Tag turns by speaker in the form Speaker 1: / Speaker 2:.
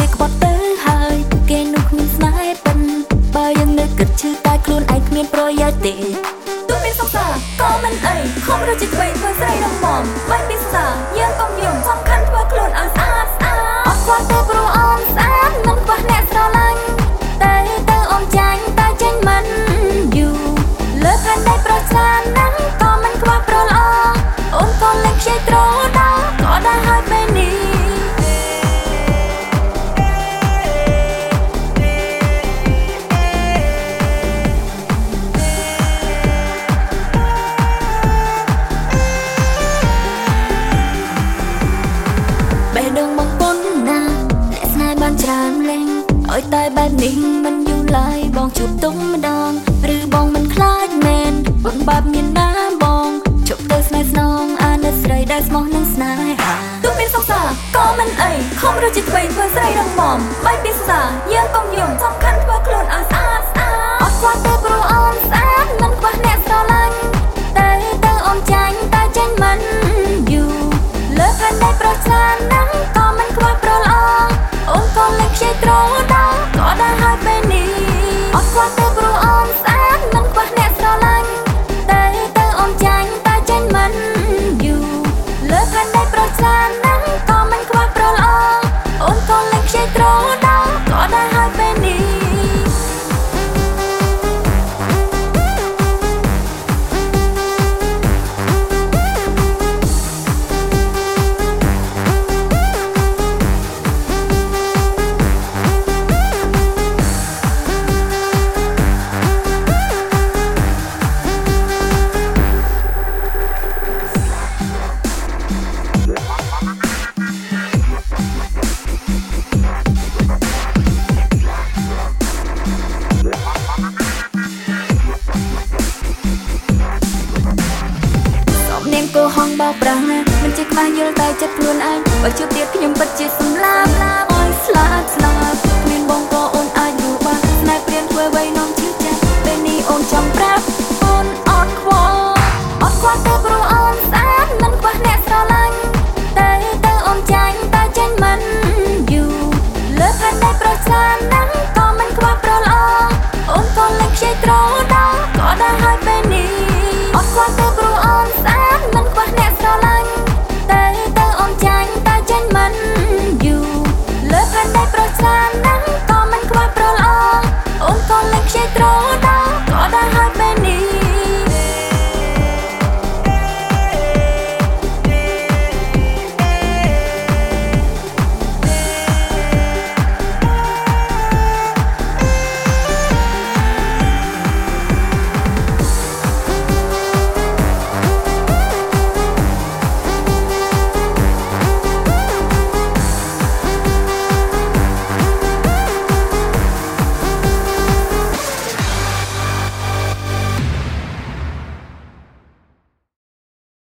Speaker 1: take what they ឲ្យតែបែបនេះមិនយូរឡើយបងជួបទុំម្ដងឬបងមិនខ្លាចមែនបងបែបមានណាបងជប់ទៅស្នេហ៍ស្នងអាណិតស្រីដែលស្មោះនឹងស្នេហាទោះមានសុខសាក៏មិនអីខំរត់ជាថ្មីធ្វើស្រីរងមមបែបពីសាយើងកុំយំសំខាន់ធ្វើខ្លួនឲ្យស្អាតស្អាតអត់ខ្វះទេព្រោះអូនស្អាតមិនខ្វះអ្នកស្រឡាញ់ កោហងបោកប្រាស់ណាមិនចេះខ្វះយល់តែចិត្តខ្លួនឯងបើជួបទៀតខ្ញុំពិតជាសម្លាប់អើយស្លាប់ស្លាប់